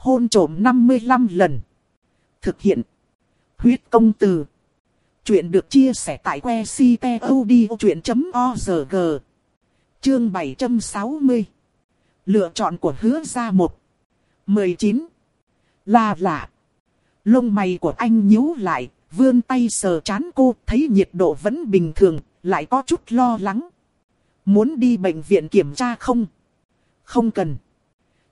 hôn trộm 55 lần. Thực hiện. Huyết công từ. Chuyện được chia sẻ tại que ctod.org. Chương 760. Lựa chọn của hứa ra một. 19. Là lạ. Lông mày của anh nhíu lại, vươn tay sờ chán cô, thấy nhiệt độ vẫn bình thường, lại có chút lo lắng. Muốn đi bệnh viện kiểm tra không? Không cần.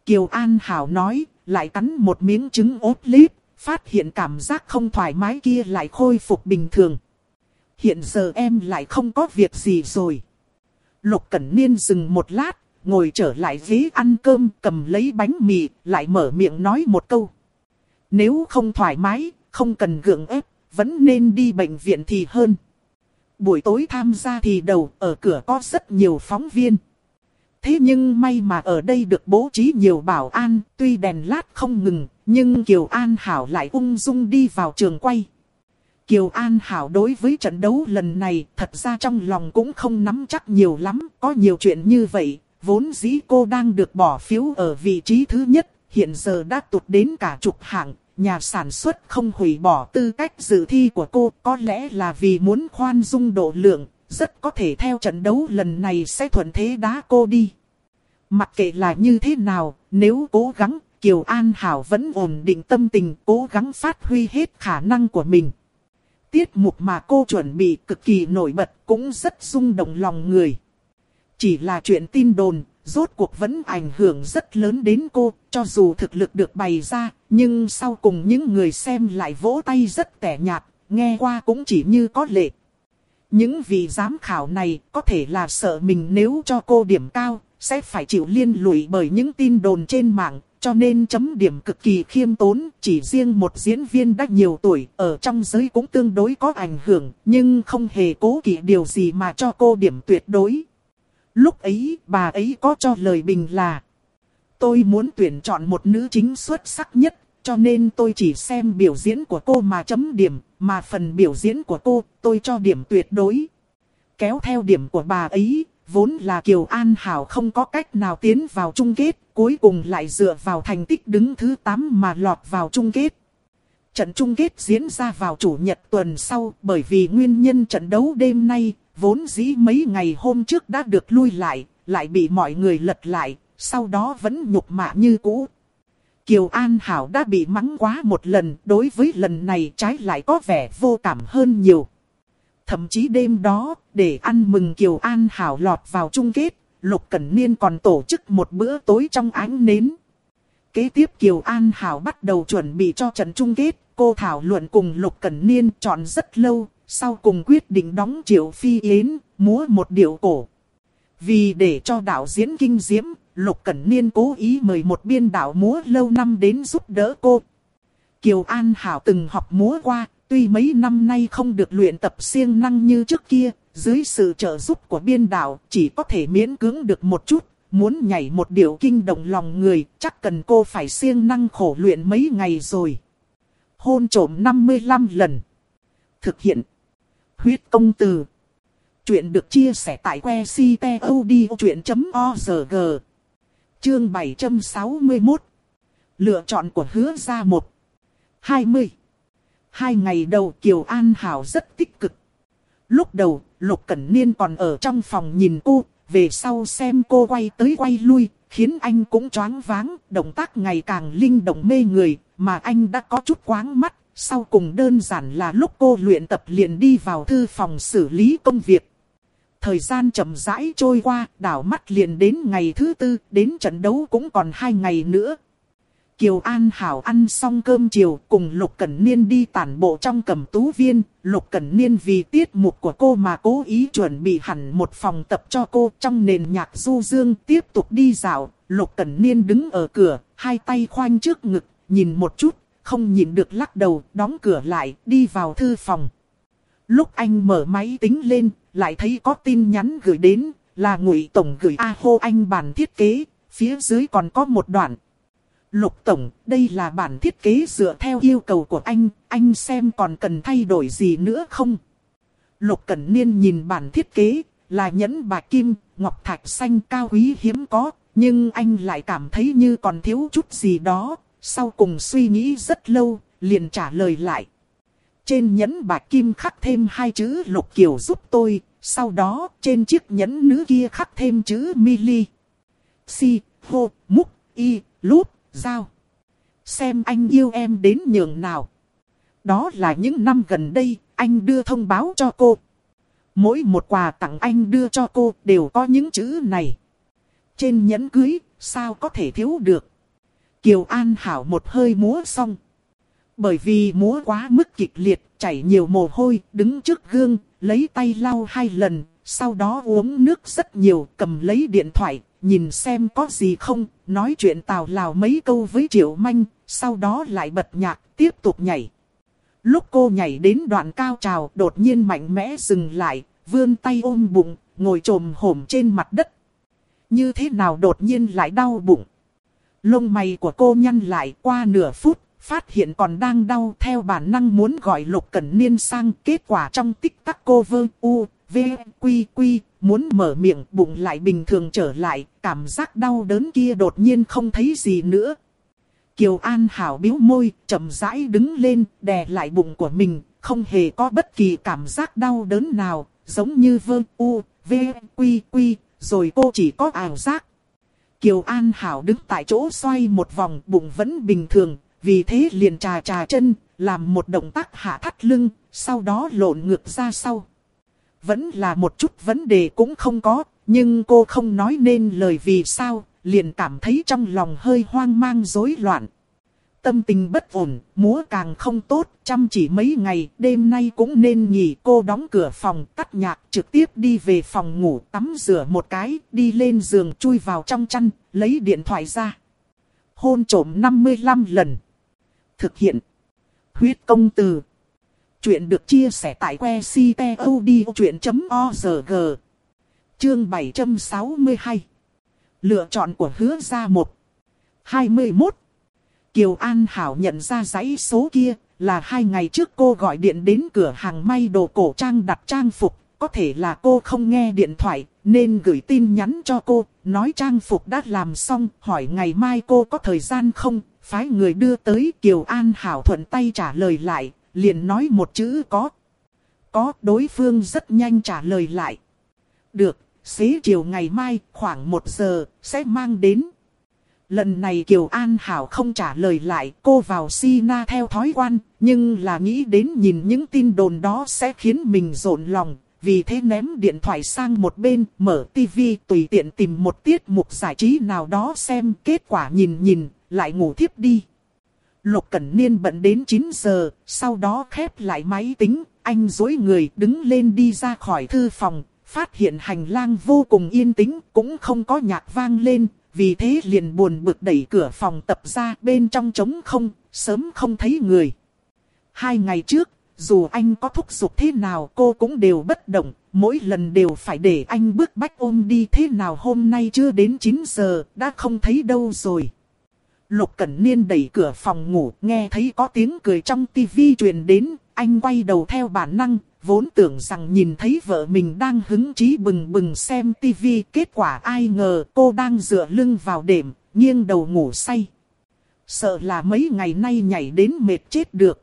Kiều An Hảo nói, lại cắn một miếng trứng ốp lít, phát hiện cảm giác không thoải mái kia lại khôi phục bình thường. Hiện giờ em lại không có việc gì rồi. Lục Cẩn Niên dừng một lát, ngồi trở lại ghế ăn cơm, cầm lấy bánh mì, lại mở miệng nói một câu. Nếu không thoải mái, không cần gượng ép, vẫn nên đi bệnh viện thì hơn. Buổi tối tham gia thì đầu, ở cửa có rất nhiều phóng viên. Thế nhưng may mà ở đây được bố trí nhiều bảo an, tuy đèn lát không ngừng, nhưng Kiều An Hảo lại ung dung đi vào trường quay. Kiều An Hảo đối với trận đấu lần này thật ra trong lòng cũng không nắm chắc nhiều lắm, có nhiều chuyện như vậy, vốn dĩ cô đang được bỏ phiếu ở vị trí thứ nhất, hiện giờ đã tụt đến cả chục hạng, nhà sản xuất không hủy bỏ tư cách dự thi của cô, có lẽ là vì muốn khoan dung độ lượng, rất có thể theo trận đấu lần này sẽ thuận thế đá cô đi. Mặc kệ là như thế nào, nếu cố gắng, Kiều An Hảo vẫn ổn định tâm tình, cố gắng phát huy hết khả năng của mình. Tiết mục mà cô chuẩn bị cực kỳ nổi bật, cũng rất rung động lòng người. Chỉ là chuyện tin đồn, rốt cuộc vẫn ảnh hưởng rất lớn đến cô, cho dù thực lực được bày ra, nhưng sau cùng những người xem lại vỗ tay rất tẻ nhạt, nghe qua cũng chỉ như có lệ. Những vị giám khảo này có thể là sợ mình nếu cho cô điểm cao, sẽ phải chịu liên lụy bởi những tin đồn trên mạng, cho nên chấm điểm cực kỳ khiêm tốn, chỉ riêng một diễn viên đã nhiều tuổi, ở trong giới cũng tương đối có ảnh hưởng, nhưng không hề cố kỵ điều gì mà cho cô điểm tuyệt đối. Lúc ấy, bà ấy có cho lời bình là Tôi muốn tuyển chọn một nữ chính xuất sắc nhất, cho nên tôi chỉ xem biểu diễn của cô mà chấm điểm, mà phần biểu diễn của cô, tôi cho điểm tuyệt đối. Kéo theo điểm của bà ấy, vốn là Kiều An Hảo không có cách nào tiến vào chung kết, cuối cùng lại dựa vào thành tích đứng thứ 8 mà lọt vào chung kết. Trận chung kết diễn ra vào chủ nhật tuần sau bởi vì nguyên nhân trận đấu đêm nay, vốn dĩ mấy ngày hôm trước đã được lui lại, lại bị mọi người lật lại, sau đó vẫn nhục mạ như cũ. Kiều An Hảo đã bị mắng quá một lần, đối với lần này trái lại có vẻ vô cảm hơn nhiều. Thậm chí đêm đó, để ăn mừng Kiều An Hảo lọt vào chung kết, Lục Cẩn Niên còn tổ chức một bữa tối trong ánh nến. Kế tiếp Kiều An Hảo bắt đầu chuẩn bị cho trận chung kết, cô thảo luận cùng Lục Cẩn Niên chọn rất lâu, sau cùng quyết định đóng Triệu Phi Yến, múa một điệu cổ. Vì để cho đạo diễn kinh diễm, Lục Cẩn Niên cố ý mời một biên đạo múa lâu năm đến giúp đỡ cô. Kiều An Hảo từng học múa qua, tuy mấy năm nay không được luyện tập siêng năng như trước kia, dưới sự trợ giúp của biên đạo chỉ có thể miễn cưỡng được một chút. Muốn nhảy một điệu kinh động lòng người, chắc cần cô phải siêng năng khổ luyện mấy ngày rồi. Hôn trổm 55 lần. Thực hiện. Huyết công từ. Chuyện được chia sẻ tại que ctod.org. Chương 761. Lựa chọn của hứa ra một. 20. Hai ngày đầu Kiều An Hảo rất tích cực. Lúc đầu, Lục Cẩn Niên còn ở trong phòng nhìn cô, về sau xem cô quay tới quay lui, khiến anh cũng choáng váng, động tác ngày càng linh động mê người, mà anh đã có chút quáng mắt, sau cùng đơn giản là lúc cô luyện tập liền đi vào thư phòng xử lý công việc. Thời gian chậm rãi trôi qua, đảo mắt liền đến ngày thứ tư, đến trận đấu cũng còn hai ngày nữa. Kiều An Hảo ăn xong cơm chiều cùng Lục Cẩn Niên đi tản bộ trong cẩm tú viên. Lục Cẩn Niên vì tiết mục của cô mà cố ý chuẩn bị hẳn một phòng tập cho cô trong nền nhạc du dương tiếp tục đi dạo. Lục Cẩn Niên đứng ở cửa, hai tay khoanh trước ngực, nhìn một chút, không nhìn được lắc đầu, đóng cửa lại, đi vào thư phòng. Lúc anh mở máy tính lên, lại thấy có tin nhắn gửi đến, là ngụy tổng gửi A hô anh bản thiết kế, phía dưới còn có một đoạn. Lục tổng, đây là bản thiết kế dựa theo yêu cầu của anh, anh xem còn cần thay đổi gì nữa không? Lục Cẩn Niên nhìn bản thiết kế, là nhẫn bạc kim, ngọc thạch xanh cao quý hiếm có, nhưng anh lại cảm thấy như còn thiếu chút gì đó, sau cùng suy nghĩ rất lâu, liền trả lời lại. Trên nhẫn bạc kim khắc thêm hai chữ lục kiều giúp tôi, sau đó trên chiếc nhẫn nữ kia khắc thêm chữ mili. Si, hô, múc, y, lút, giao Xem anh yêu em đến nhường nào. Đó là những năm gần đây, anh đưa thông báo cho cô. Mỗi một quà tặng anh đưa cho cô đều có những chữ này. Trên nhẫn cưới, sao có thể thiếu được. Kiều An Hảo một hơi múa xong. Bởi vì múa quá mức kịch liệt, chảy nhiều mồ hôi, đứng trước gương, lấy tay lau hai lần, sau đó uống nước rất nhiều, cầm lấy điện thoại, nhìn xem có gì không, nói chuyện tào lào mấy câu với Triệu Manh, sau đó lại bật nhạc, tiếp tục nhảy. Lúc cô nhảy đến đoạn cao trào, đột nhiên mạnh mẽ dừng lại, vươn tay ôm bụng, ngồi trồm hổm trên mặt đất. Như thế nào đột nhiên lại đau bụng? Lông mày của cô nhăn lại qua nửa phút, phát hiện còn đang đau theo bản năng muốn gọi Lục Cẩn Niên sang. Kết quả trong tích tắc cô vơ u, v, quy quy, muốn mở miệng bụng lại bình thường trở lại, cảm giác đau đớn kia đột nhiên không thấy gì nữa. Kiều An Hảo biếu môi, chậm rãi đứng lên, đè lại bụng của mình, không hề có bất kỳ cảm giác đau đớn nào, giống như vơ u, v, quy quy, rồi cô chỉ có ảo giác. Kiều An Hảo đứng tại chỗ xoay một vòng bụng vẫn bình thường, vì thế liền trà trà chân, làm một động tác hạ thắt lưng, sau đó lộn ngược ra sau. Vẫn là một chút vấn đề cũng không có, nhưng cô không nói nên lời vì sao, liền cảm thấy trong lòng hơi hoang mang rối loạn. Tâm tình bất ổn, múa càng không tốt, chăm chỉ mấy ngày, đêm nay cũng nên nghỉ cô đóng cửa phòng, tắt nhạc, trực tiếp đi về phòng ngủ, tắm rửa một cái, đi lên giường chui vào trong chăn, lấy điện thoại ra. Hôn trổm 55 lần. Thực hiện. Huyết công từ. Chuyện được chia sẻ tại que ctod.org. Chương 762. Lựa chọn của hứa ra một. 21. Kiều An Hảo nhận ra giấy số kia là hai ngày trước cô gọi điện đến cửa hàng may đồ cổ trang đặt trang phục. Có thể là cô không nghe điện thoại nên gửi tin nhắn cho cô, nói trang phục đã làm xong, hỏi ngày mai cô có thời gian không, phái người đưa tới Kiều An Hảo thuận tay trả lời lại, liền nói một chữ có. Có, đối phương rất nhanh trả lời lại. Được, xế chiều ngày mai khoảng một giờ sẽ mang đến. Lần này Kiều An Hảo không trả lời lại cô vào Sina theo thói quen, nhưng là nghĩ đến nhìn những tin đồn đó sẽ khiến mình rộn lòng. Vì thế ném điện thoại sang một bên, mở tivi tùy tiện tìm một tiết mục giải trí nào đó xem kết quả nhìn nhìn, lại ngủ thiếp đi. Lục Cẩn Niên bận đến 9 giờ, sau đó khép lại máy tính, anh dối người đứng lên đi ra khỏi thư phòng, phát hiện hành lang vô cùng yên tĩnh, cũng không có nhạc vang lên, vì thế liền buồn bực đẩy cửa phòng tập ra bên trong trống không, sớm không thấy người. Hai ngày trước, dù anh có thúc giục thế nào cô cũng đều bất động, mỗi lần đều phải để anh bước bách ôm đi thế nào hôm nay chưa đến 9 giờ, đã không thấy đâu rồi. Lục Cẩn Niên đẩy cửa phòng ngủ, nghe thấy có tiếng cười trong tivi truyền đến, anh quay đầu theo bản năng, vốn tưởng rằng nhìn thấy vợ mình đang hứng chí bừng bừng xem tivi, kết quả ai ngờ cô đang dựa lưng vào đệm, nghiêng đầu ngủ say. Sợ là mấy ngày nay nhảy đến mệt chết được.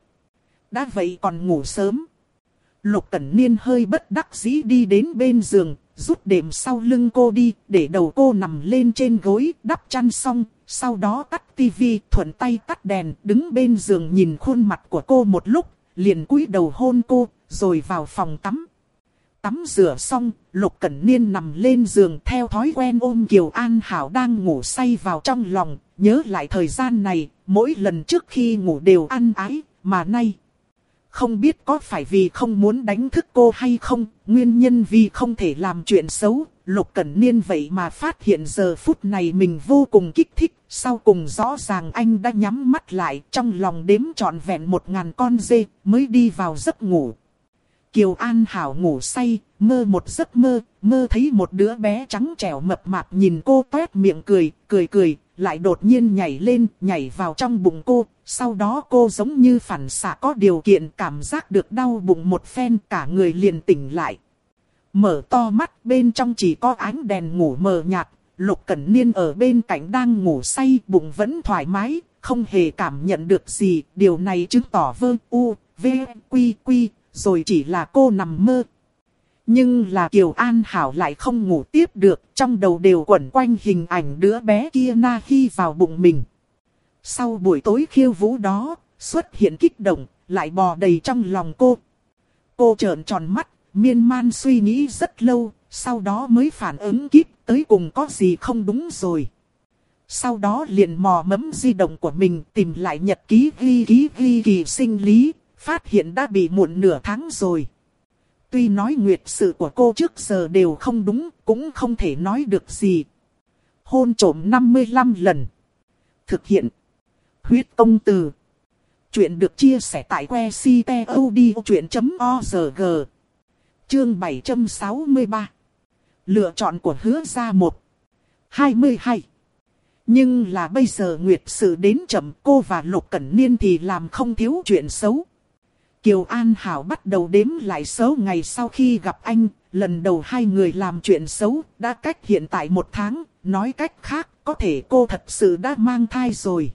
Đã vậy còn ngủ sớm. Lục Cẩn Niên hơi bất đắc dĩ đi đến bên giường, rút đệm sau lưng cô đi, để đầu cô nằm lên trên gối, đắp chăn xong, sau đó tắt tivi, thuận tay tắt đèn, đứng bên giường nhìn khuôn mặt của cô một lúc, liền cúi đầu hôn cô, rồi vào phòng tắm. Tắm rửa xong, Lục Cẩn Niên nằm lên giường theo thói quen ôm Kiều An Hảo đang ngủ say vào trong lòng, nhớ lại thời gian này, mỗi lần trước khi ngủ đều ăn ái, mà nay. Không biết có phải vì không muốn đánh thức cô hay không, nguyên nhân vì không thể làm chuyện xấu, Lục Cẩn Niên vậy mà phát hiện giờ phút này mình vô cùng kích thích, sau cùng rõ ràng anh đã nhắm mắt lại trong lòng đếm trọn vẹn một ngàn con dê mới đi vào giấc ngủ. Kiều An Hảo ngủ say, mơ một giấc mơ, mơ thấy một đứa bé trắng trẻo mập mạp nhìn cô tuét miệng cười, cười cười, lại đột nhiên nhảy lên, nhảy vào trong bụng cô, sau đó cô giống như phản xạ có điều kiện cảm giác được đau bụng một phen cả người liền tỉnh lại. Mở to mắt bên trong chỉ có ánh đèn ngủ mờ nhạt, Lục Cẩn Niên ở bên cạnh đang ngủ say bụng vẫn thoải mái, không hề cảm nhận được gì, điều này chứng tỏ vơ u, v, quy quy, rồi chỉ là cô nằm mơ. Nhưng là Kiều An Hảo lại không ngủ tiếp được, trong đầu đều quẩn quanh hình ảnh đứa bé kia na khi vào bụng mình. Sau buổi tối khiêu vũ đó, xuất hiện kích động, lại bò đầy trong lòng cô. Cô trợn tròn mắt, miên man suy nghĩ rất lâu, sau đó mới phản ứng kịp tới cùng có gì không đúng rồi. Sau đó liền mò mẫm di động của mình tìm lại nhật ký ghi ký ghi kỳ sinh lý, phát hiện đã bị muộn nửa tháng rồi. Tuy nói nguyệt sự của cô trước giờ đều không đúng, cũng không thể nói được gì. Hôn trổm 55 lần. Thực hiện. Huyết công từ. Chuyện được chia sẻ tại que ctod.org. Chương 763. Lựa chọn của hứa ra một. 22. Nhưng là bây giờ Nguyệt sự đến chậm cô và Lục Cẩn Niên thì làm không thiếu chuyện xấu. Kiều An Hảo bắt đầu đếm lại số ngày sau khi gặp anh, lần đầu hai người làm chuyện xấu, đã cách hiện tại một tháng, nói cách khác, có thể cô thật sự đã mang thai rồi.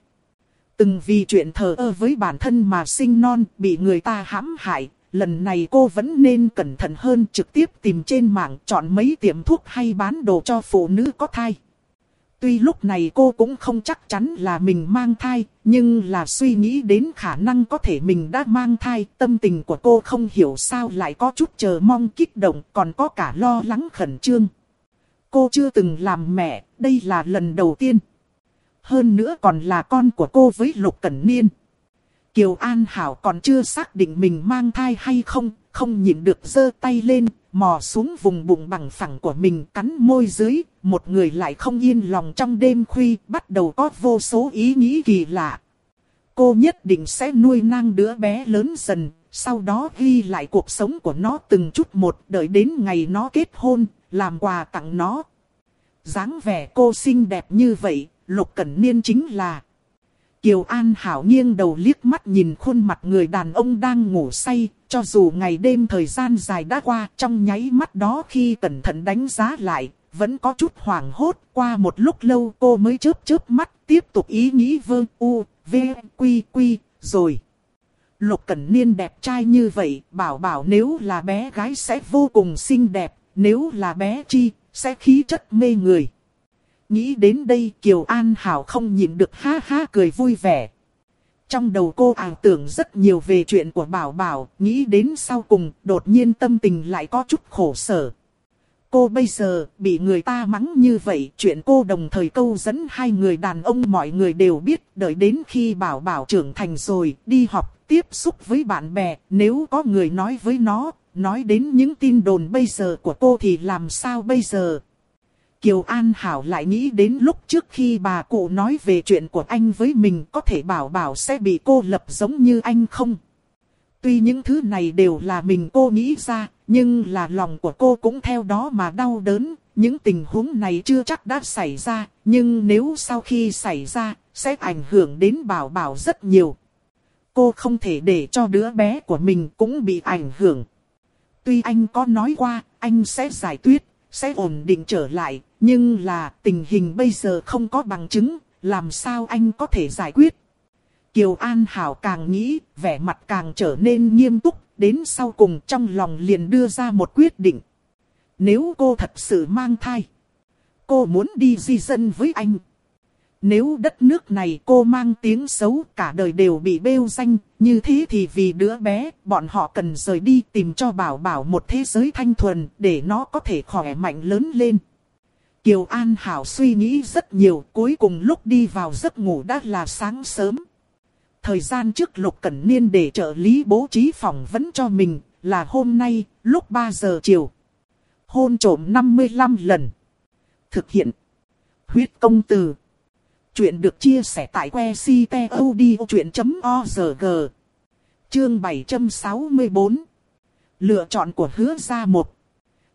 Từng vì chuyện thờ ơ với bản thân mà sinh non, bị người ta hãm hại, lần này cô vẫn nên cẩn thận hơn trực tiếp tìm trên mạng chọn mấy tiệm thuốc hay bán đồ cho phụ nữ có thai. Tuy lúc này cô cũng không chắc chắn là mình mang thai, nhưng là suy nghĩ đến khả năng có thể mình đã mang thai, tâm tình của cô không hiểu sao lại có chút chờ mong kích động, còn có cả lo lắng khẩn trương. Cô chưa từng làm mẹ, đây là lần đầu tiên. Hơn nữa còn là con của cô với Lục Cẩn Niên. Kiều An Hảo còn chưa xác định mình mang thai hay không, không nhịn được giơ tay lên, mò xuống vùng bụng bằng phẳng của mình cắn môi dưới, một người lại không yên lòng trong đêm khuya, bắt đầu có vô số ý nghĩ kỳ lạ. Cô nhất định sẽ nuôi nang đứa bé lớn dần, sau đó ghi lại cuộc sống của nó từng chút một, đợi đến ngày nó kết hôn, làm quà tặng nó. dáng vẻ cô xinh đẹp như vậy, Lục Cẩn Niên chính là Kiều An Hảo nghiêng đầu liếc mắt nhìn khuôn mặt người đàn ông đang ngủ say, cho dù ngày đêm thời gian dài đã qua, trong nháy mắt đó khi cẩn thận đánh giá lại, vẫn có chút hoảng hốt. Qua một lúc lâu cô mới chớp chớp mắt, tiếp tục ý nghĩ vơ u, v, quy quy, rồi. Lục Cẩn Niên đẹp trai như vậy, bảo bảo nếu là bé gái sẽ vô cùng xinh đẹp, nếu là bé chi, sẽ khí chất mê người. Nghĩ đến đây Kiều An Hảo không nhịn được ha ha cười vui vẻ. Trong đầu cô ảo tưởng rất nhiều về chuyện của Bảo Bảo, nghĩ đến sau cùng đột nhiên tâm tình lại có chút khổ sở. Cô bây giờ bị người ta mắng như vậy, chuyện cô đồng thời câu dẫn hai người đàn ông mọi người đều biết, đợi đến khi Bảo Bảo trưởng thành rồi, đi học, tiếp xúc với bạn bè, nếu có người nói với nó, nói đến những tin đồn bây giờ của cô thì làm sao bây giờ? Kiều An Hảo lại nghĩ đến lúc trước khi bà cụ nói về chuyện của anh với mình có thể bảo bảo sẽ bị cô lập giống như anh không. Tuy những thứ này đều là mình cô nghĩ ra, nhưng là lòng của cô cũng theo đó mà đau đớn. Những tình huống này chưa chắc đã xảy ra, nhưng nếu sau khi xảy ra, sẽ ảnh hưởng đến bảo bảo rất nhiều. Cô không thể để cho đứa bé của mình cũng bị ảnh hưởng. Tuy anh có nói qua, anh sẽ giải quyết, sẽ ổn định trở lại, nhưng là tình hình bây giờ không có bằng chứng, làm sao anh có thể giải quyết. Kiều An Hảo càng nghĩ, vẻ mặt càng trở nên nghiêm túc, đến sau cùng trong lòng liền đưa ra một quyết định. Nếu cô thật sự mang thai, cô muốn đi di dân với anh. Nếu đất nước này cô mang tiếng xấu cả đời đều bị bêu danh, như thế thì vì đứa bé, bọn họ cần rời đi tìm cho bảo bảo một thế giới thanh thuần để nó có thể khỏe mạnh lớn lên. Kiều An Hảo suy nghĩ rất nhiều, cuối cùng lúc đi vào giấc ngủ đã là sáng sớm. Thời gian trước Lục Cẩn Niên để trợ lý bố trí phòng vẫn cho mình, là hôm nay, lúc 3 giờ chiều. Hôn trổm 55 lần. Thực hiện. Huyết công từ. Chuyện được chia sẻ tại que ctod.org. Chương 764. Lựa chọn của hứa ra 1.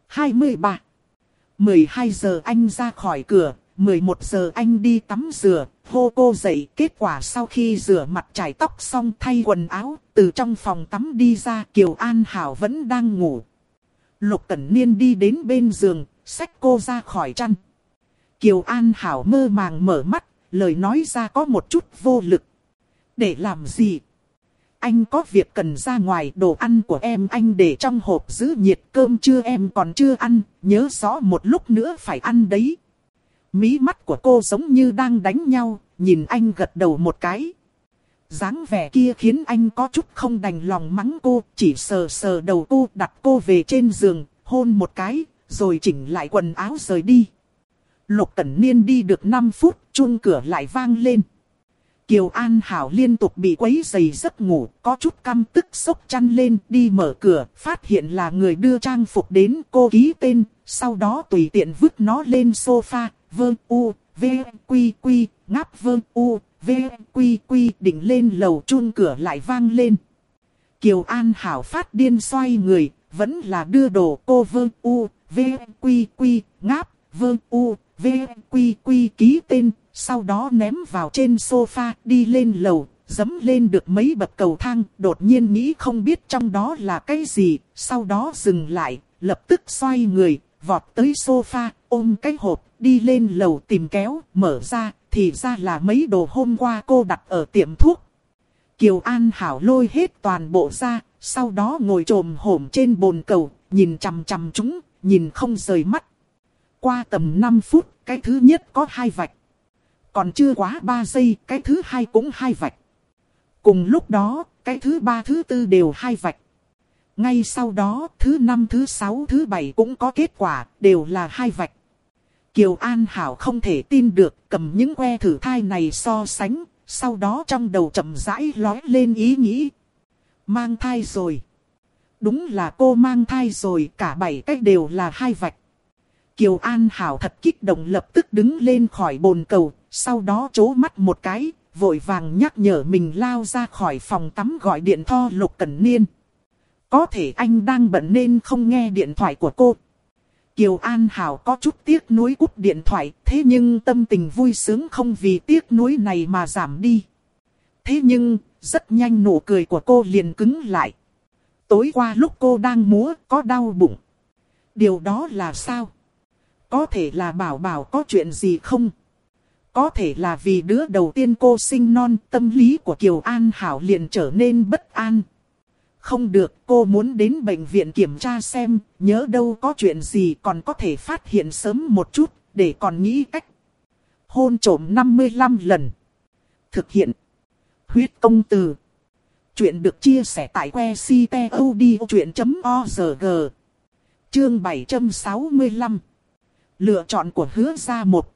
23. 12 giờ anh ra khỏi cửa, 11 giờ anh đi tắm rửa, hô cô dậy. Kết quả sau khi rửa mặt chải tóc xong thay quần áo, từ trong phòng tắm đi ra Kiều An Hảo vẫn đang ngủ. Lục Cẩn Niên đi đến bên giường, xách cô ra khỏi chăn. Kiều An Hảo mơ màng mở mắt, lời nói ra có một chút vô lực. Để làm gì? Anh có việc cần ra ngoài đồ ăn của em anh để trong hộp giữ nhiệt cơm chưa em còn chưa ăn, nhớ rõ một lúc nữa phải ăn đấy. Mí mắt của cô giống như đang đánh nhau, nhìn anh gật đầu một cái. dáng vẻ kia khiến anh có chút không đành lòng mắng cô, chỉ sờ sờ đầu cô đặt cô về trên giường, hôn một cái, rồi chỉnh lại quần áo rời đi. Lục Cẩn Niên đi được 5 phút, chuông cửa lại vang lên. Kiều An Hảo liên tục bị quấy giày giấc ngủ, có chút căm tức sốc chăn lên, đi mở cửa, phát hiện là người đưa trang phục đến cô ký tên, sau đó tùy tiện vứt nó lên sofa, Vương u, v, quy quy, ngáp Vương u, v, quy quy, định lên lầu chuông cửa lại vang lên. Kiều An Hảo phát điên xoay người, vẫn là đưa đồ cô Vương u, v, quy quy, ngáp, Vương u, v, quy quy ký tên, sau đó ném vào trên sofa, đi lên lầu, dấm lên được mấy bậc cầu thang, đột nhiên nghĩ không biết trong đó là cái gì, sau đó dừng lại, lập tức xoay người, vọt tới sofa, ôm cái hộp, đi lên lầu tìm kéo, mở ra, thì ra là mấy đồ hôm qua cô đặt ở tiệm thuốc. Kiều An Hảo lôi hết toàn bộ ra, sau đó ngồi trồm hổm trên bồn cầu, nhìn chằm chằm chúng, nhìn không rời mắt. Qua tầm 5 phút, cái thứ nhất có hai vạch. Còn chưa quá 3 giây, cái thứ hai cũng hai vạch. Cùng lúc đó, cái thứ ba thứ tư đều hai vạch. Ngay sau đó, thứ năm thứ sáu thứ bảy cũng có kết quả, đều là hai vạch. Kiều An Hảo không thể tin được, cầm những que thử thai này so sánh, sau đó trong đầu chậm rãi lói lên ý nghĩ. Mang thai rồi. Đúng là cô mang thai rồi, cả bảy cách đều là hai vạch. Kiều An Hảo thật kích động lập tức đứng lên khỏi bồn cầu, sau đó chố mắt một cái, vội vàng nhắc nhở mình lao ra khỏi phòng tắm gọi điện tho Lục Cẩn Niên. Có thể anh đang bận nên không nghe điện thoại của cô. Kiều An Hảo có chút tiếc nuối cút điện thoại, thế nhưng tâm tình vui sướng không vì tiếc nuối này mà giảm đi. Thế nhưng, rất nhanh nụ cười của cô liền cứng lại. Tối qua lúc cô đang múa, có đau bụng. Điều đó là sao? Có thể là bảo bảo có chuyện gì không? Có thể là vì đứa đầu tiên cô sinh non, tâm lý của Kiều An Hảo liền trở nên bất an. Không được, cô muốn đến bệnh viện kiểm tra xem, nhớ đâu có chuyện gì còn có thể phát hiện sớm một chút, để còn nghĩ cách. Hôn trổm 55 lần. Thực hiện. Huyết công từ. Chuyện được chia sẻ tại que ctod.org. Chương 765. Lựa chọn của hứa ra một.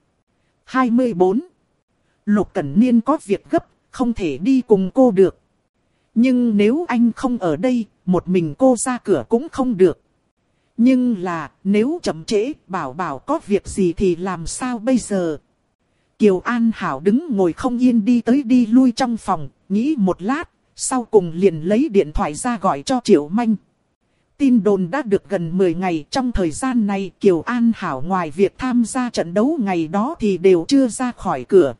24. Lục Cẩn Niên có việc gấp, không thể đi cùng cô được. Nhưng nếu anh không ở đây, một mình cô ra cửa cũng không được. Nhưng là, nếu chậm trễ, bảo bảo có việc gì thì làm sao bây giờ? Kiều An Hảo đứng ngồi không yên đi tới đi lui trong phòng, nghĩ một lát, sau cùng liền lấy điện thoại ra gọi cho Triệu Manh. Tin đồn đã được gần 10 ngày trong thời gian này Kiều An Hảo ngoài việc tham gia trận đấu ngày đó thì đều chưa ra khỏi cửa.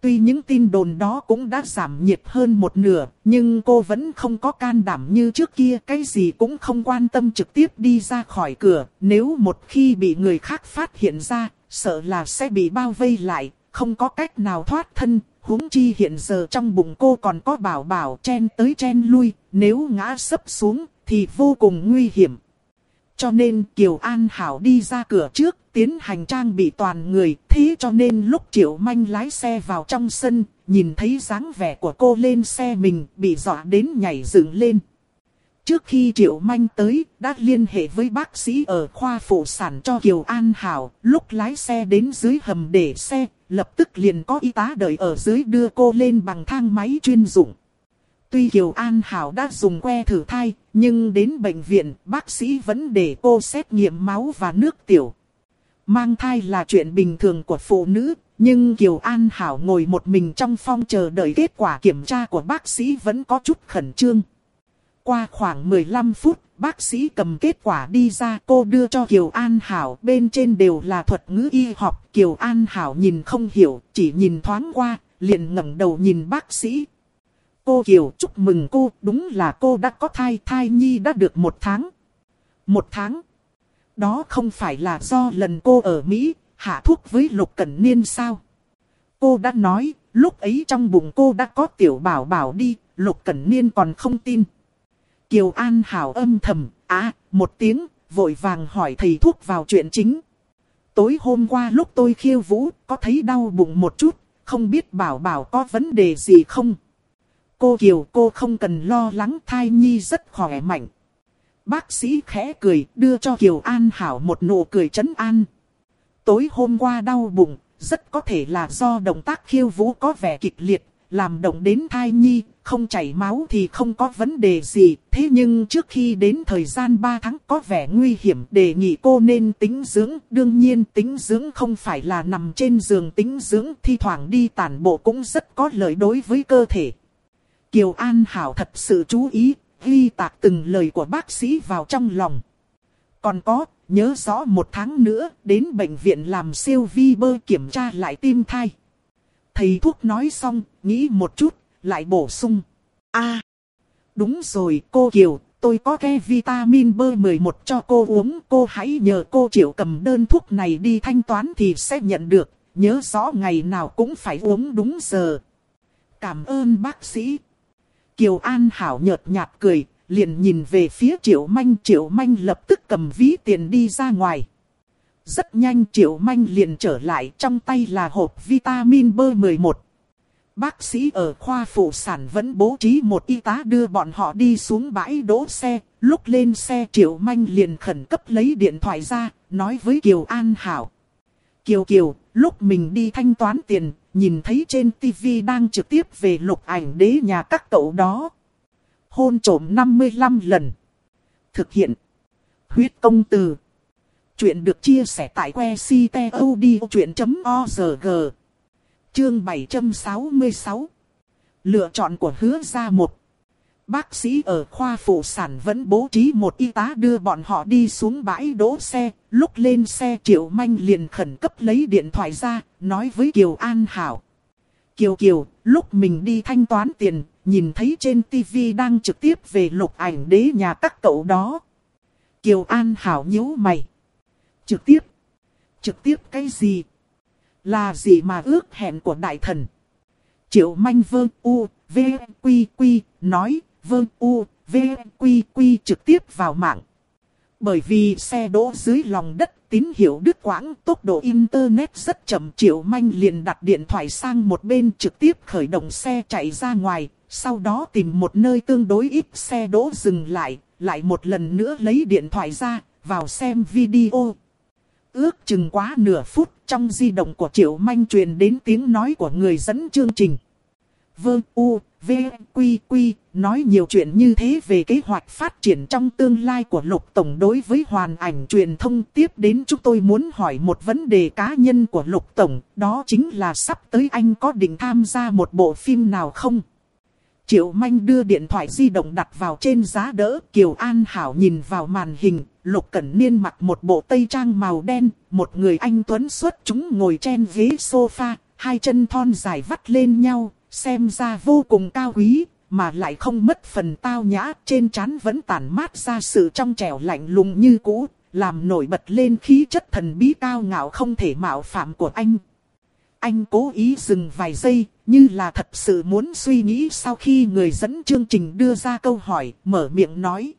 Tuy những tin đồn đó cũng đã giảm nhiệt hơn một nửa, nhưng cô vẫn không có can đảm như trước kia, cái gì cũng không quan tâm trực tiếp đi ra khỏi cửa. Nếu một khi bị người khác phát hiện ra, sợ là sẽ bị bao vây lại, không có cách nào thoát thân huống chi hiện giờ trong bụng cô còn có bảo bảo chen tới chen lui, nếu ngã sấp xuống thì vô cùng nguy hiểm. Cho nên Kiều An Hảo đi ra cửa trước, tiến hành trang bị toàn người. Thế cho nên lúc Triệu Manh lái xe vào trong sân, nhìn thấy dáng vẻ của cô lên xe mình, bị dọa đến nhảy dựng lên. Trước khi Triệu Manh tới, đã liên hệ với bác sĩ ở khoa phụ sản cho Kiều An Hảo. Lúc lái xe đến dưới hầm để xe, lập tức liền có y tá đợi ở dưới đưa cô lên bằng thang máy chuyên dụng. Tuy Kiều An Hảo đã dùng que thử thai, nhưng đến bệnh viện, bác sĩ vẫn để cô xét nghiệm máu và nước tiểu. Mang thai là chuyện bình thường của phụ nữ, nhưng Kiều An Hảo ngồi một mình trong phòng chờ đợi kết quả kiểm tra của bác sĩ vẫn có chút khẩn trương. Qua khoảng 15 phút, bác sĩ cầm kết quả đi ra cô đưa cho Kiều An Hảo. Bên trên đều là thuật ngữ y học. Kiều An Hảo nhìn không hiểu, chỉ nhìn thoáng qua, liền ngẩng đầu nhìn bác sĩ. Cô Kiều chúc mừng cô, đúng là cô đã có thai, thai nhi đã được một tháng. Một tháng. Đó không phải là do lần cô ở Mỹ, hạ thuốc với Lục Cẩn Niên sao? Cô đã nói, lúc ấy trong bụng cô đã có tiểu bảo bảo đi, Lục Cẩn Niên còn không tin. Kiều An Hảo âm thầm, á, một tiếng, vội vàng hỏi thầy thuốc vào chuyện chính. Tối hôm qua lúc tôi khiêu vũ, có thấy đau bụng một chút, không biết bảo bảo có vấn đề gì không? Cô Kiều cô không cần lo lắng thai nhi rất khỏe mạnh. Bác sĩ khẽ cười đưa cho Kiều An Hảo một nụ cười chấn an. Tối hôm qua đau bụng, rất có thể là do động tác khiêu vũ có vẻ kịch liệt, làm động đến thai nhi, không chảy máu thì không có vấn đề gì. Thế nhưng trước khi đến thời gian 3 tháng có vẻ nguy hiểm đề nghị cô nên tính dưỡng. Đương nhiên tính dưỡng không phải là nằm trên giường tính dưỡng, thi thoảng đi tản bộ cũng rất có lợi đối với cơ thể. Kiều An Hảo thật sự chú ý, ghi tạc từng lời của bác sĩ vào trong lòng. Còn có, nhớ rõ một tháng nữa, đến bệnh viện làm siêu vi bơ kiểm tra lại tim thai. Thầy thuốc nói xong, nghĩ một chút, lại bổ sung. a đúng rồi cô Kiều, tôi có cái vitamin B11 cho cô uống. Cô hãy nhờ cô Triệu cầm đơn thuốc này đi thanh toán thì sẽ nhận được. Nhớ rõ ngày nào cũng phải uống đúng giờ. Cảm ơn bác sĩ. Kiều An Hảo nhợt nhạt cười, liền nhìn về phía Triệu Manh. Triệu Manh lập tức cầm ví tiền đi ra ngoài. Rất nhanh Triệu Manh liền trở lại trong tay là hộp vitamin B11. Bác sĩ ở khoa phụ sản vẫn bố trí một y tá đưa bọn họ đi xuống bãi đỗ xe. Lúc lên xe Triệu Manh liền khẩn cấp lấy điện thoại ra, nói với Kiều An Hảo. Kiều Kiều, lúc mình đi thanh toán tiền, nhìn thấy trên TV đang trực tiếp về lục ảnh đế nhà các cậu đó. Hôn trổm 55 lần. Thực hiện. Huyết công từ. Chuyện được chia sẻ tại que ctod.org. Chương 766. Lựa chọn của hứa ra một. Bác sĩ ở khoa phụ sản vẫn bố trí một y tá đưa bọn họ đi xuống bãi đỗ xe. Lúc lên xe Triệu Manh liền khẩn cấp lấy điện thoại ra, nói với Kiều An Hảo. Kiều Kiều, lúc mình đi thanh toán tiền, nhìn thấy trên TV đang trực tiếp về lục ảnh đế nhà các cậu đó. Kiều An Hảo nhíu mày. Trực tiếp? Trực tiếp cái gì? Là gì mà ước hẹn của đại thần? Triệu Manh Vương U, V, Quy, Quy, nói, Vương U, V, Quy, Quy trực tiếp vào mạng. Bởi vì xe đỗ dưới lòng đất tín hiệu đứt quãng tốc độ internet rất chậm triệu manh liền đặt điện thoại sang một bên trực tiếp khởi động xe chạy ra ngoài, sau đó tìm một nơi tương đối ít xe đỗ dừng lại, lại một lần nữa lấy điện thoại ra, vào xem video. Ước chừng quá nửa phút trong di động của triệu manh truyền đến tiếng nói của người dẫn chương trình. Vương U, V, Quy, Quy, nói nhiều chuyện như thế về kế hoạch phát triển trong tương lai của Lục Tổng đối với hoàn ảnh truyền thông tiếp đến chúng tôi muốn hỏi một vấn đề cá nhân của Lục Tổng, đó chính là sắp tới anh có định tham gia một bộ phim nào không? Triệu Manh đưa điện thoại di động đặt vào trên giá đỡ, Kiều An Hảo nhìn vào màn hình, Lục Cẩn Niên mặc một bộ tây trang màu đen, một người anh tuấn xuất chúng ngồi trên ghế sofa, hai chân thon dài vắt lên nhau, xem ra vô cùng cao quý, mà lại không mất phần tao nhã, trên trán vẫn tản mát ra sự trong trẻo lạnh lùng như cũ, làm nổi bật lên khí chất thần bí cao ngạo không thể mạo phạm của anh. Anh cố ý dừng vài giây, như là thật sự muốn suy nghĩ sau khi người dẫn chương trình đưa ra câu hỏi, mở miệng nói.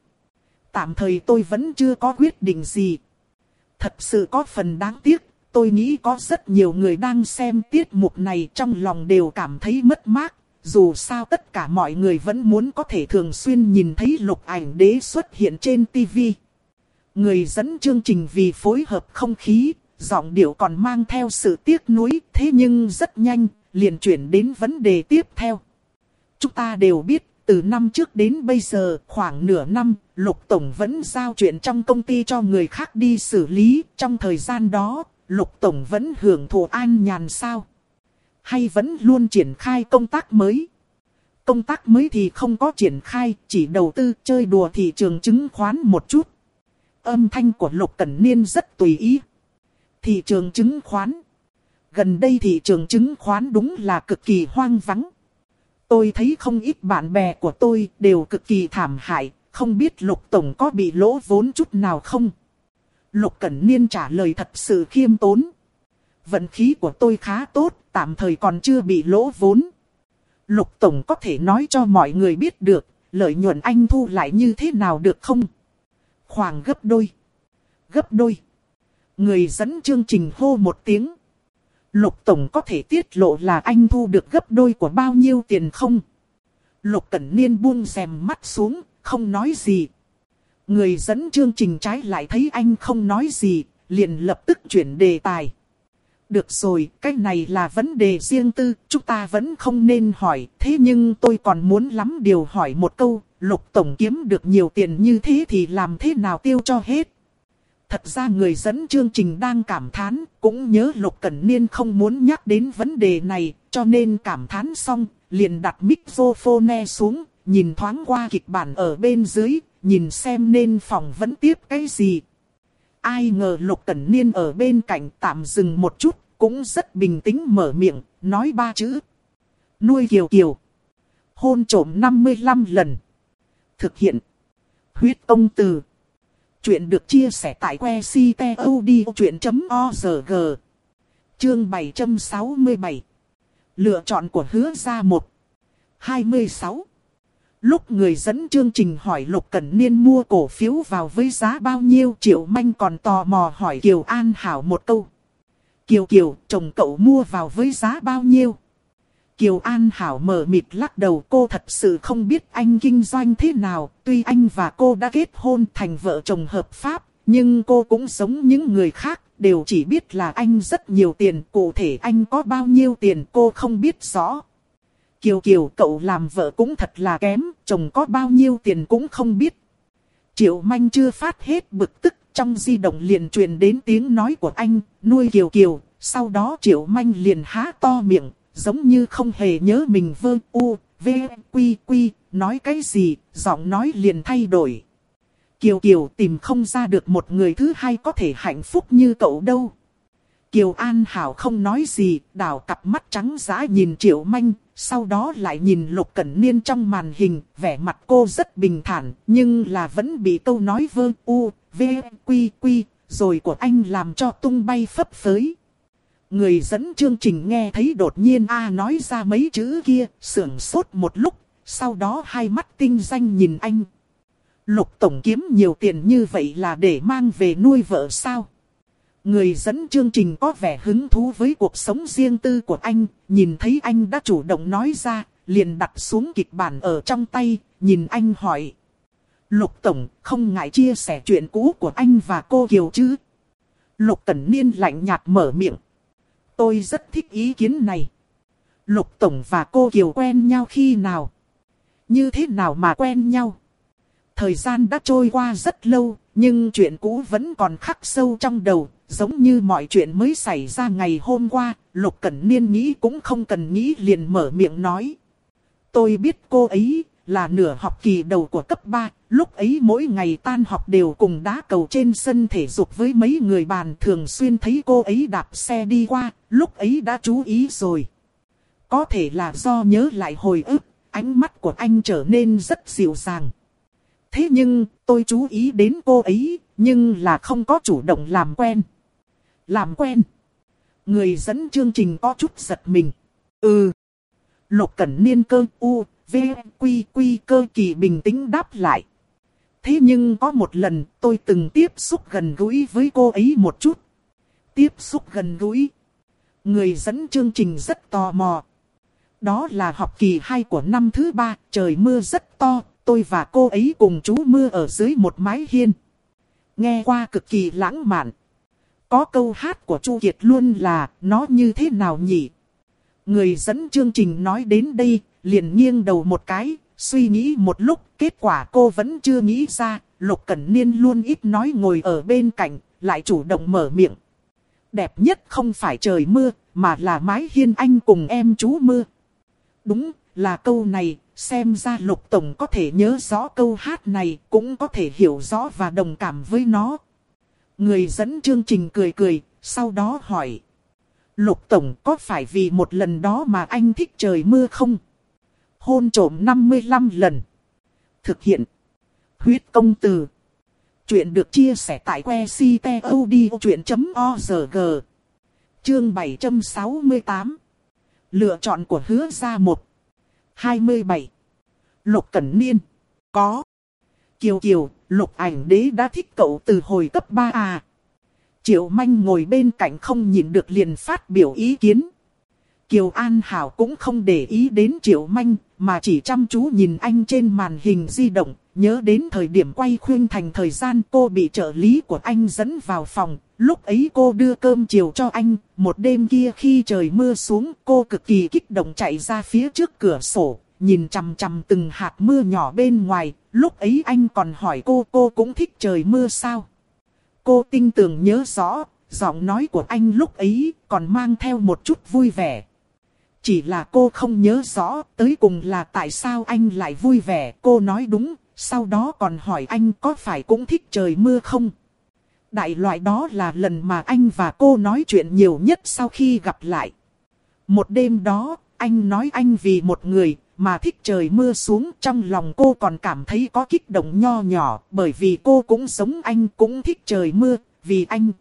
Tạm thời tôi vẫn chưa có quyết định gì. Thật sự có phần đáng tiếc, tôi nghĩ có rất nhiều người đang xem tiết mục này trong lòng đều cảm thấy mất mát. Dù sao tất cả mọi người vẫn muốn có thể thường xuyên nhìn thấy lục ảnh đế xuất hiện trên TV. Người dẫn chương trình vì phối hợp không khí, giọng điệu còn mang theo sự tiếc nuối, thế nhưng rất nhanh, liền chuyển đến vấn đề tiếp theo. Chúng ta đều biết, từ năm trước đến bây giờ, khoảng nửa năm, Lục Tổng vẫn giao chuyện trong công ty cho người khác đi xử lý. Trong thời gian đó, Lục Tổng vẫn hưởng thụ an nhàn sao? Hay vẫn luôn triển khai công tác mới? Công tác mới thì không có triển khai, chỉ đầu tư chơi đùa thị trường chứng khoán một chút. Âm thanh của Lục Cẩn Niên rất tùy ý. Thị trường chứng khoán. Gần đây thị trường chứng khoán đúng là cực kỳ hoang vắng. Tôi thấy không ít bạn bè của tôi đều cực kỳ thảm hại, không biết Lục Tổng có bị lỗ vốn chút nào không? Lục Cẩn Niên trả lời thật sự khiêm tốn. vận khí của tôi khá tốt, tạm thời còn chưa bị lỗ vốn. Lục Tổng có thể nói cho mọi người biết được, lợi nhuận anh thu lại như thế nào được không? Khoảng gấp đôi. Gấp đôi. Người dẫn chương trình hô một tiếng. Lục Tổng có thể tiết lộ là anh thu được gấp đôi của bao nhiêu tiền không? Lục Cẩn Niên buông rèm mắt xuống, không nói gì. Người dẫn chương trình trái lại thấy anh không nói gì, liền lập tức chuyển đề tài. Được rồi, cái này là vấn đề riêng tư, chúng ta vẫn không nên hỏi. Thế nhưng tôi còn muốn lắm điều hỏi một câu, lục tổng kiếm được nhiều tiền như thế thì làm thế nào tiêu cho hết? Thật ra người dẫn chương trình đang cảm thán, cũng nhớ Lục Cẩn Niên không muốn nhắc đến vấn đề này, cho nên cảm thán xong, liền đặt microphone xuống, nhìn thoáng qua kịch bản ở bên dưới, nhìn xem nên phỏng vấn tiếp cái gì. Ai ngờ Lục Cẩn Niên ở bên cạnh tạm dừng một chút, cũng rất bình tĩnh mở miệng, nói ba chữ. Nuôi kiều kiều. Hôn trổm 55 lần. Thực hiện. Huyết ông từ. Chuyện được chia sẻ tại que ctod.org. Chương 767. Lựa chọn của hứa ra một. 26. Lúc người dẫn chương trình hỏi Lục Cẩn Niên mua cổ phiếu vào với giá bao nhiêu Triệu Manh còn tò mò hỏi Kiều An Hảo một câu. Kiều Kiều, chồng cậu mua vào với giá bao nhiêu? Kiều An Hảo mở mịt lắc đầu cô thật sự không biết anh kinh doanh thế nào. Tuy anh và cô đã kết hôn thành vợ chồng hợp pháp, nhưng cô cũng giống những người khác, đều chỉ biết là anh rất nhiều tiền. Cụ thể anh có bao nhiêu tiền cô không biết rõ. Kiều Kiều cậu làm vợ cũng thật là kém, chồng có bao nhiêu tiền cũng không biết. Triệu Manh chưa phát hết bực tức, trong di động liền truyền đến tiếng nói của anh, nuôi Kiều Kiều. Sau đó Triệu Manh liền há to miệng, giống như không hề nhớ mình vơ u, v, quy quy, nói cái gì, giọng nói liền thay đổi. Kiều Kiều tìm không ra được một người thứ hai có thể hạnh phúc như cậu đâu. Kiều An Hảo không nói gì, đảo cặp mắt trắng giã nhìn Triệu Manh, sau đó lại nhìn Lục Cẩn Niên trong màn hình, vẻ mặt cô rất bình thản, nhưng là vẫn bị câu nói vơ u, v, quy quy, rồi của anh làm cho tung bay phấp phới. Người dẫn chương trình nghe thấy đột nhiên A nói ra mấy chữ kia, sưởng sốt một lúc, sau đó hai mắt tinh danh nhìn anh. Lục tổng kiếm nhiều tiền như vậy là để mang về nuôi vợ sao? Người dẫn chương trình có vẻ hứng thú với cuộc sống riêng tư của anh, nhìn thấy anh đã chủ động nói ra, liền đặt xuống kịch bản ở trong tay, nhìn anh hỏi. Lục Tổng không ngại chia sẻ chuyện cũ của anh và cô Kiều chứ? Lục Cẩn Niên lạnh nhạt mở miệng. Tôi rất thích ý kiến này. Lục Tổng và cô Kiều quen nhau khi nào? Như thế nào mà quen nhau? Thời gian đã trôi qua rất lâu, nhưng chuyện cũ vẫn còn khắc sâu trong đầu, giống như mọi chuyện mới xảy ra ngày hôm qua, Lục Cẩn Niên nghĩ cũng không cần nghĩ liền mở miệng nói. Tôi biết cô ấy là nửa học kỳ đầu của cấp 3, lúc ấy mỗi ngày tan học đều cùng đá cầu trên sân thể dục với mấy người bàn thường xuyên thấy cô ấy đạp xe đi qua, lúc ấy đã chú ý rồi. Có thể là do nhớ lại hồi ức, ánh mắt của anh trở nên rất dịu dàng. Thế nhưng, tôi chú ý đến cô ấy, nhưng là không có chủ động làm quen. Làm quen. Người dẫn chương trình có chút giật mình. Ừ. Lục cẩn niên cơ u, v, quy quy cơ kỳ bình tĩnh đáp lại. Thế nhưng có một lần tôi từng tiếp xúc gần gũi với cô ấy một chút. Tiếp xúc gần gũi. Người dẫn chương trình rất tò mò. Đó là học kỳ 2 của năm thứ ba, trời mưa rất to, tôi và cô ấy cùng chú mưa ở dưới một mái hiên. Nghe qua cực kỳ lãng mạn. Có câu hát của Chu Kiệt luôn là, nó như thế nào nhỉ? Người dẫn chương trình nói đến đây, liền nghiêng đầu một cái, suy nghĩ một lúc, kết quả cô vẫn chưa nghĩ ra, Lục Cẩn Niên luôn ít nói ngồi ở bên cạnh, lại chủ động mở miệng. Đẹp nhất không phải trời mưa, mà là mái hiên anh cùng em chú mưa. Đúng, là câu này, xem ra Lục Tổng có thể nhớ rõ câu hát này, cũng có thể hiểu rõ và đồng cảm với nó. Người dẫn chương trình cười cười, sau đó hỏi. Lục Tổng có phải vì một lần đó mà anh thích trời mưa không? Hôn trổm 55 lần. Thực hiện. Huyết công từ. Chuyện được chia sẻ tại que ctod.org. Chương 768 Lựa chọn của hứa ra một 27 Lục Cẩn Niên Có Kiều Kiều, Lục ảnh đế đã thích cậu từ hồi cấp 3 à Triệu Manh ngồi bên cạnh không nhìn được liền phát biểu ý kiến Kiều An Hảo cũng không để ý đến Triệu Manh, mà chỉ chăm chú nhìn anh trên màn hình di động, nhớ đến thời điểm quay khuyên thành thời gian cô bị trợ lý của anh dẫn vào phòng. Lúc ấy cô đưa cơm chiều cho anh, một đêm kia khi trời mưa xuống cô cực kỳ kích động chạy ra phía trước cửa sổ, nhìn chằm chằm từng hạt mưa nhỏ bên ngoài. Lúc ấy anh còn hỏi cô cô cũng thích trời mưa sao? Cô tinh tường nhớ rõ, giọng nói của anh lúc ấy còn mang theo một chút vui vẻ. Chỉ là cô không nhớ rõ tới cùng là tại sao anh lại vui vẻ. Cô nói đúng, sau đó còn hỏi anh có phải cũng thích trời mưa không? Đại loại đó là lần mà anh và cô nói chuyện nhiều nhất sau khi gặp lại. Một đêm đó, anh nói anh vì một người mà thích trời mưa xuống trong lòng cô còn cảm thấy có kích động nho nhỏ bởi vì cô cũng giống anh cũng thích trời mưa vì anh.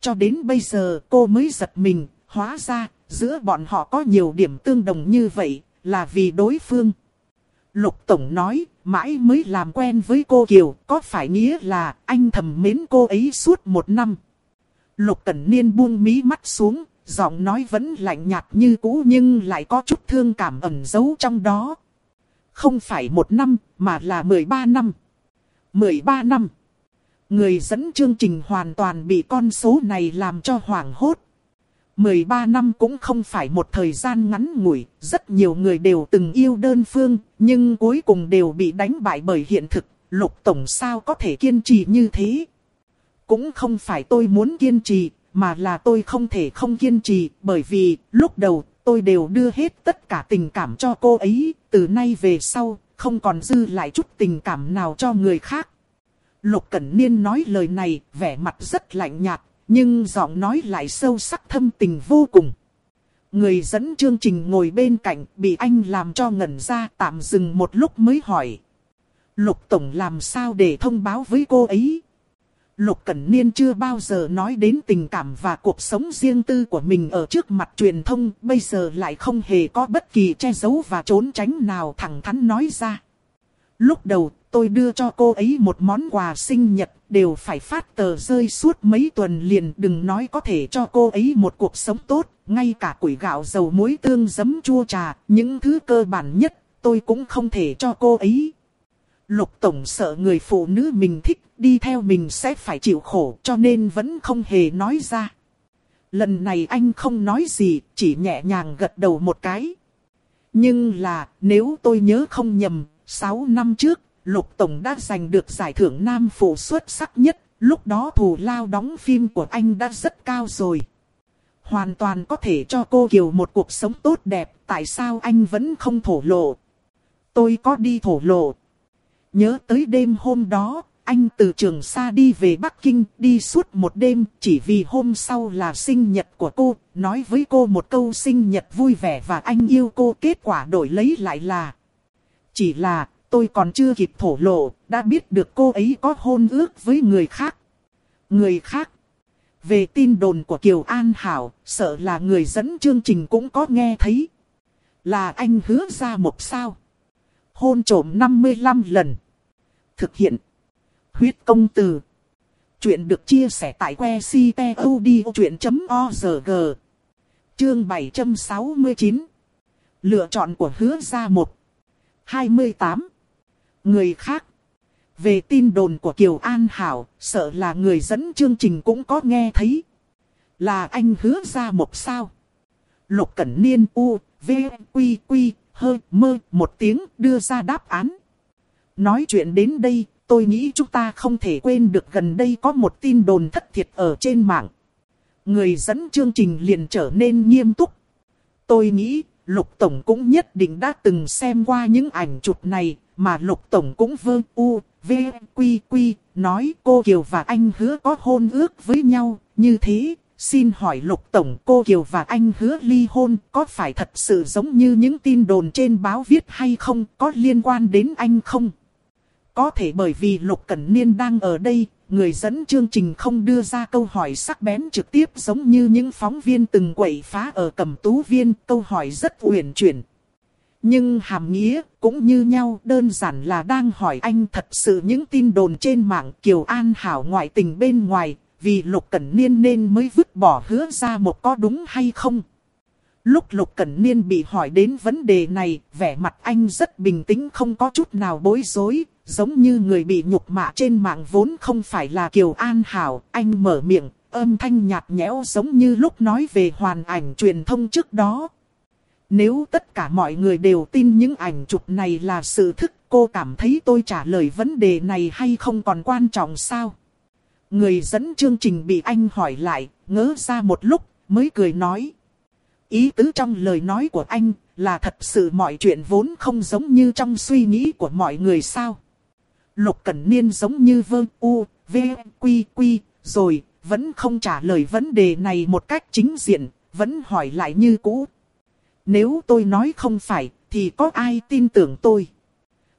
Cho đến bây giờ cô mới giật mình, hóa ra giữa bọn họ có nhiều điểm tương đồng như vậy, là vì đối phương. Lục Tổng nói, mãi mới làm quen với cô Kiều, có phải nghĩa là anh thầm mến cô ấy suốt một năm. Lục Cẩn Niên buông mí mắt xuống, giọng nói vẫn lạnh nhạt như cũ nhưng lại có chút thương cảm ẩn giấu trong đó. Không phải một năm, mà là 13 năm. 13 năm. Người dẫn chương trình hoàn toàn bị con số này làm cho hoảng hốt. 13 năm cũng không phải một thời gian ngắn ngủi, rất nhiều người đều từng yêu đơn phương, nhưng cuối cùng đều bị đánh bại bởi hiện thực, lục tổng sao có thể kiên trì như thế. Cũng không phải tôi muốn kiên trì, mà là tôi không thể không kiên trì, bởi vì lúc đầu tôi đều đưa hết tất cả tình cảm cho cô ấy, từ nay về sau, không còn dư lại chút tình cảm nào cho người khác. Lục Cẩn Niên nói lời này, vẻ mặt rất lạnh nhạt, nhưng giọng nói lại sâu sắc thâm tình vô cùng. Người dẫn chương trình ngồi bên cạnh bị anh làm cho ngẩn ra tạm dừng một lúc mới hỏi. Lục Tổng làm sao để thông báo với cô ấy? Lục Cẩn Niên chưa bao giờ nói đến tình cảm và cuộc sống riêng tư của mình ở trước mặt truyền thông, bây giờ lại không hề có bất kỳ che giấu và trốn tránh nào thẳng thắn nói ra. Lúc đầu tôi đưa cho cô ấy một món quà sinh nhật, đều phải phát tờ rơi suốt mấy tuần liền đừng nói có thể cho cô ấy một cuộc sống tốt, ngay cả quỷ gạo dầu muối tương giấm chua trà, những thứ cơ bản nhất, tôi cũng không thể cho cô ấy. Lục Tổng sợ người phụ nữ mình thích đi theo mình sẽ phải chịu khổ cho nên vẫn không hề nói ra. Lần này anh không nói gì, chỉ nhẹ nhàng gật đầu một cái. Nhưng là, nếu tôi nhớ không nhầm, 6 năm trước, Lục Tổng đã giành được giải thưởng Nam Phụ xuất sắc nhất, lúc đó thù lao đóng phim của anh đã rất cao rồi. Hoàn toàn có thể cho cô Kiều một cuộc sống tốt đẹp, tại sao anh vẫn không thổ lộ? Tôi có đi thổ lộ. Nhớ tới đêm hôm đó, anh từ trường xa đi về Bắc Kinh, đi suốt một đêm, chỉ vì hôm sau là sinh nhật của cô, nói với cô một câu sinh nhật vui vẻ và anh yêu cô, kết quả đổi lấy lại là... Chỉ là, tôi còn chưa kịp thổ lộ, đã biết được cô ấy có hôn ước với người khác. Người khác. Về tin đồn của Kiều An Hảo, sợ là người dẫn chương trình cũng có nghe thấy. Là anh hứa ra một sao. Hôn trổm 55 lần. Thực hiện. Huyết công từ. Chuyện được chia sẻ tại que ctod.org. Chương 769. Lựa chọn của hứa ra một. 28. Người khác. Về tin đồn của Kiều An Hảo, sợ là người dẫn chương trình cũng có nghe thấy. Là anh hứa ra một sao. Lục Cẩn Niên U, V, Quy, Quy, hơi, mơ, một tiếng đưa ra đáp án. Nói chuyện đến đây, tôi nghĩ chúng ta không thể quên được gần đây có một tin đồn thất thiệt ở trên mạng. Người dẫn chương trình liền trở nên nghiêm túc. Tôi nghĩ, Lục Tổng cũng nhất định đã từng xem qua những ảnh chụp này, mà Lục Tổng cũng vơ u, v, quy quy, nói cô Kiều và anh hứa có hôn ước với nhau, như thế, xin hỏi Lục Tổng cô Kiều và anh hứa ly hôn có phải thật sự giống như những tin đồn trên báo viết hay không, có liên quan đến anh không? Có thể bởi vì Lục Cẩn Niên đang ở đây, người dẫn chương trình không đưa ra câu hỏi sắc bén trực tiếp giống như những phóng viên từng quậy phá ở cầm tú viên, câu hỏi rất uyển chuyển. Nhưng hàm nghĩa cũng như nhau đơn giản là đang hỏi anh thật sự những tin đồn trên mạng Kiều An Hảo ngoại tình bên ngoài, vì Lục Cẩn Niên nên mới vứt bỏ hứa ra một có đúng hay không. Lúc Lục Cẩn Niên bị hỏi đến vấn đề này, vẻ mặt anh rất bình tĩnh không có chút nào bối rối, giống như người bị nhục mạ trên mạng vốn không phải là Kiều An Hảo. Anh mở miệng, âm thanh nhạt nhẽo giống như lúc nói về hoàn ảnh truyền thông trước đó. Nếu tất cả mọi người đều tin những ảnh chụp này là sự thức, cô cảm thấy tôi trả lời vấn đề này hay không còn quan trọng sao? Người dẫn chương trình bị anh hỏi lại, ngỡ ra một lúc, mới cười nói. Ý tứ trong lời nói của anh là thật sự mọi chuyện vốn không giống như trong suy nghĩ của mọi người sao. Lục Cẩn Niên giống như vơ u, v, quy quy, rồi vẫn không trả lời vấn đề này một cách chính diện, vẫn hỏi lại như cũ. Nếu tôi nói không phải, thì có ai tin tưởng tôi?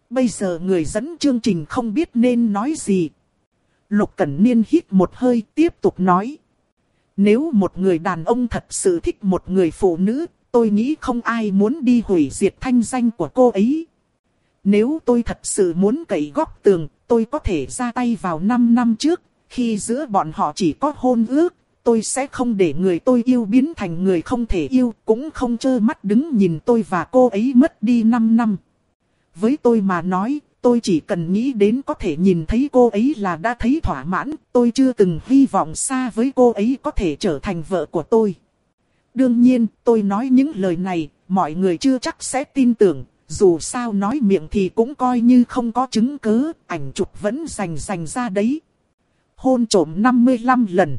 Bây giờ người dẫn chương trình không biết nên nói gì. Lục Cẩn Niên hít một hơi tiếp tục nói. Nếu một người đàn ông thật sự thích một người phụ nữ, tôi nghĩ không ai muốn đi hủy diệt thanh danh của cô ấy. Nếu tôi thật sự muốn cậy góc tường, tôi có thể ra tay vào 5 năm trước, khi giữa bọn họ chỉ có hôn ước, tôi sẽ không để người tôi yêu biến thành người không thể yêu, cũng không trơ mắt đứng nhìn tôi và cô ấy mất đi 5 năm. Với tôi mà nói, tôi chỉ cần nghĩ đến có thể nhìn thấy cô ấy là đã thấy thỏa mãn, tôi chưa từng hy vọng xa với cô ấy có thể trở thành vợ của tôi. Đương nhiên, tôi nói những lời này, mọi người chưa chắc sẽ tin tưởng, dù sao nói miệng thì cũng coi như không có chứng cứ, ảnh chụp vẫn rành rành ra đấy. Hôn trổm 55 lần.